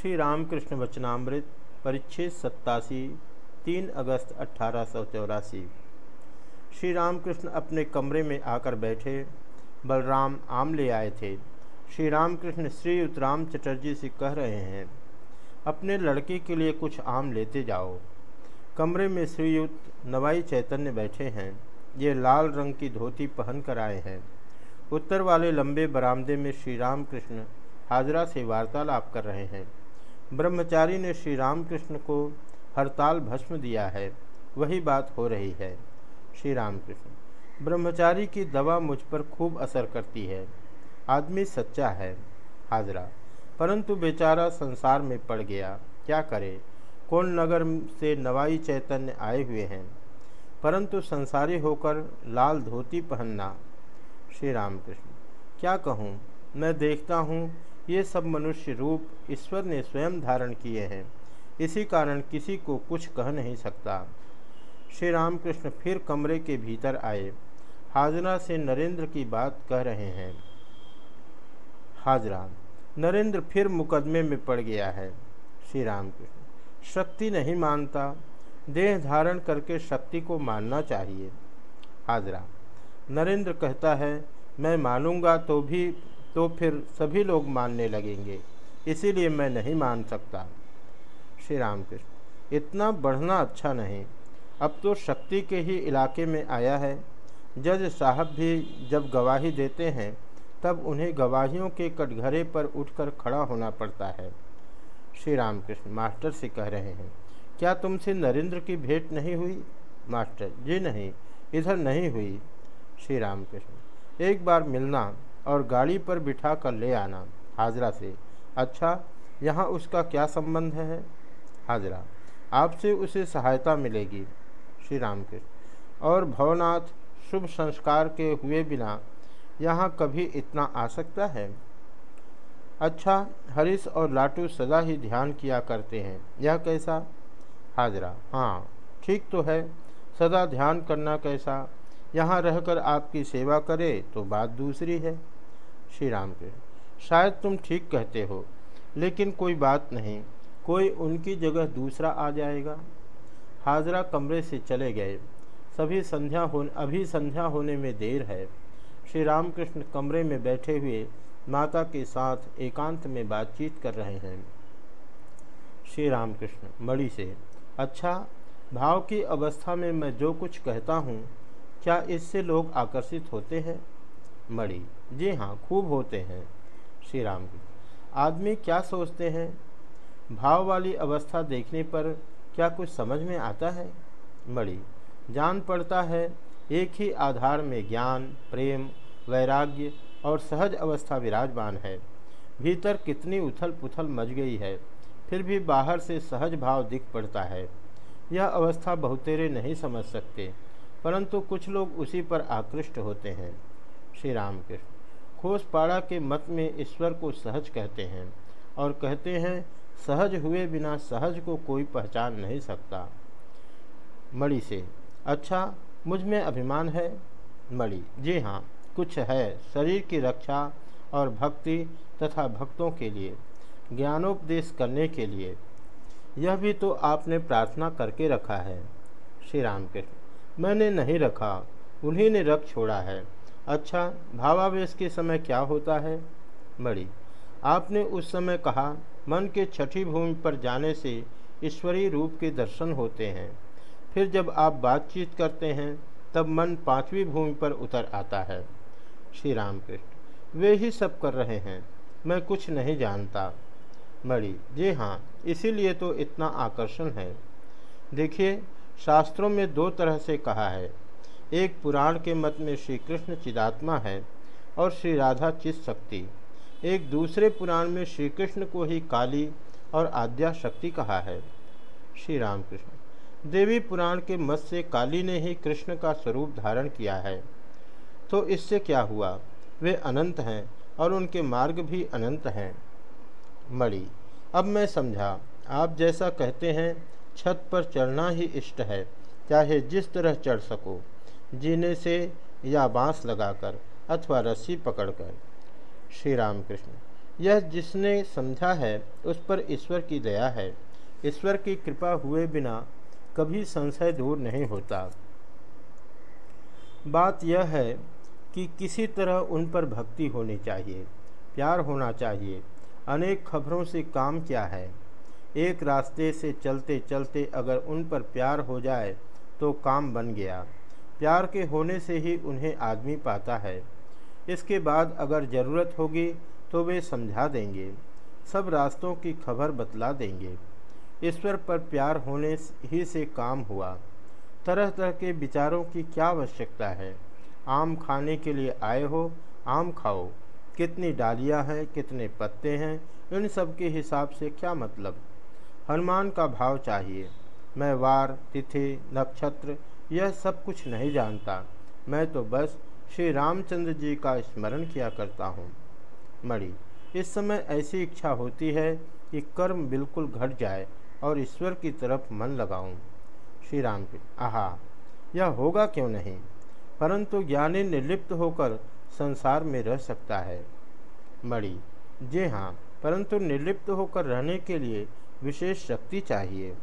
श्री रामकृष्ण वचनामृत, परिच्छेद सत्तासी, तीन अगस्त अट्ठारह सौ चौरासी। श्री रामकृष्ण अपने कमरे में आकर बैठे, बलराम आम ले आए थे। श्री रामकृष्ण श्री उत्तराम चटर्जी से कह रहे हैं, अपने लड़के के लिए कुछ आम लेते जाओ। कमरे में श्रीयुक्त नवाई चैतन्य बैठे हैं। ये लाल रंग की धोती पहन कर आए हैं। उत्तर वाले लंबे बरामदे में श्री राम कृष्ण हाजरा से वार्तालाप कर रहे हैं। ब्रह्मचारी ने श्री रामकृष्ण को हड़ताल भस्म दिया है। वही बात हो रही है। श्री रामकृष्ण, ब्रह्मचारी की दवा मुझ पर खूब असर करती है। आदमी सच्चा है, हाजरा। परंतु बेचारा संसार में पड़ गया। क्या करे? कौन नगर से नवाई चैतन्य आए हुए हैं? परंतु संसारी होकर लाल धोती पहनना। श्री रामकृष्ण, क्या कहूँ? मैं देखता हूँ ये सब मनुष्य रूप ईश्वर ने स्वयं धारण किए हैं। इसी कारण किसी को कुछ कह नहीं सकता। श्री रामकृष्ण फिर कमरे के भीतर आए। हाजरा से नरेंद्र की बात कह रहे हैं। हाजरा, नरेंद्र फिर मुकदमे में पड़ गया है। श्री रामकृष्ण शक्ति नहीं मानता। देह धारण करके शक्ति को मानना चाहिए। हाजरा, नरेंद्र कहता है, मैं मानूँगा तो भी तो फिर सभी लोग मानने लगेंगे। इसीलिए मैं नहीं मान सकता। श्री रामकृष्ण, इतना बढ़ना अच्छा नहीं। अब तो शक्ति के ही इलाके में आया है। जज साहब भी जब गवाही देते हैं, तब उन्हें गवाहियों के कटघरे पर उठकर खड़ा होना पड़ता है। श्री रामकृष्ण, मास्टर से कह रहे हैं, क्या तुमसे नरेंद्र की भेंट नहीं हुई? मास्टर, जी नहीं, इधर नहीं हुई। श्री रामकृष्ण, एक बार मिलना। और गाड़ी पर बिठा कर ले आना। हाजरा से अच्छा यहाँ उसका क्या संबंध है? हाजरा, आपसे उसे सहायता मिलेगी। श्री राम के और भवनाथ, शुभ संस्कार के हुए बिना यहाँ कभी इतना आ सकता है? अच्छा हरीश और लाटू सदा ही ध्यान किया करते हैं। यह कैसा? हाजरा हाँ ठीक तो है, सदा ध्यान करना कैसा? यहाँ रहकर आपकी सेवा करे तो बात दूसरी है। श्री राम के शायद तुम ठीक कहते हो, लेकिन कोई बात नहीं, कोई उनकी जगह दूसरा आ जाएगा। हाजरा कमरे से चले गए। सभी संध्या हो अभी संध्या होने में देर है। श्री रामकृष्ण कमरे में बैठे हुए माता के साथ एकांत में बातचीत कर रहे हैं। श्री रामकृष्ण, मणि से अच्छा भाव की अवस्था में मैं जो कुछ कहता हूँ क्या इससे लोग आकर्षित होते हैं? मणि। जी हाँ खूब होते हैं। श्री राम आदमी क्या सोचते हैं? भाव वाली अवस्था देखने पर क्या कुछ समझ में आता है? मणि। जान पड़ता है, एक ही आधार में ज्ञान, प्रेम, वैराग्य और सहज अवस्था विराजमान है। भीतर कितनी उथल पुथल मच गई है, फिर भी बाहर से सहज भाव दिख पड़ता है। यह अवस्था बहुतेरे नहीं समझ सकते। परंतु कुछ लोग उसी पर आकृष्ट होते हैं। श्री रामकृष्ण खोसपाड़ा के मत में ईश्वर को सहज कहते हैं और कहते हैं, सहज हुए बिना सहज को कोई पहचान नहीं सकता। मणि से अच्छा मुझमें अभिमान है? मणि, जी हाँ कुछ है, शरीर की रक्षा और भक्ति तथा भक्तों के लिए, ज्ञानोपदेश करने के लिए। यह भी तो आपने प्रार्थना करके रखा है। श्री रामकृष्ण मैंने नहीं रखा, उन्हीं ने रख छोड़ा है। अच्छा भावावेश के समय क्या होता है? बड़ी, आपने उस समय कहा, मन के छठी भूमि पर जाने से ईश्वरीय रूप के दर्शन होते हैं। फिर जब आप बातचीत करते हैं, तब मन पांचवी भूमि पर उतर आता है। श्री रामकृष्ण वे ही सब कर रहे हैं, मैं कुछ नहीं जानता। मणि जी हाँ इसीलिए तो इतना आकर्षण है। देखिए शास्त्रों में दो तरह से कहा है। एक पुराण के मत में श्री कृष्ण चिदात्मा है और श्री राधा चित शक्ति। एक दूसरे पुराण में श्री कृष्ण को ही काली और आद्या शक्ति कहा है। श्री रामकृष्ण, देवी पुराण के मत से काली ने ही कृष्ण का स्वरूप धारण किया है। तो इससे क्या हुआ? वे अनंत हैं और उनके मार्ग भी अनंत हैं। मणि, अब मैं समझा, आप जैसा कहते हैं छत पर चढ़ना ही इष्ट है, चाहे जिस तरह चढ़ सको, जीने से या बाँस लगाकर अथवा रस्सी पकड़कर। श्री राम कृष्ण यह जिसने समझा है, उस पर ईश्वर की दया है। ईश्वर की कृपा हुए बिना कभी संशय दूर नहीं होता। बात यह है कि किसी तरह उन पर भक्ति होनी चाहिए, प्यार होना चाहिए। अनेक खबरों से काम क्या है? एक रास्ते से चलते चलते अगर उन पर प्यार हो जाए तो काम बन गया। प्यार के होने से ही उन्हें आदमी पाता है। इसके बाद अगर ज़रूरत होगी तो वे समझा देंगे। सब रास्तों की खबर बतला देंगे। ईश्वर पर प्यार होने ही से काम हुआ। तरह तरह के विचारों की क्या आवश्यकता है? आम खाने के लिए आए हो, आम खाओ। कितनी डालियाँ हैं, कितने पत्ते हैं, इन सब के हिसाब से क्या मतलब? हनुमान का भाव चाहिए। मैं वार, तिथि, नक्षत्र, यह सब कुछ नहीं जानता। मैं तो बस श्री रामचंद्र जी का स्मरण किया करता हूँ। मणि, इस समय ऐसी इच्छा होती है कि कर्म बिल्कुल घट जाए और ईश्वर की तरफ़ मन लगाऊँ। श्री राम आहा, यह होगा क्यों नहीं? परंतु ज्ञानी निर्लिप्त होकर संसार में रह सकता है। मणि, जी हाँ परंतु निर्लिप्त होकर रहने के लिए विशेष शक्ति चाहिए।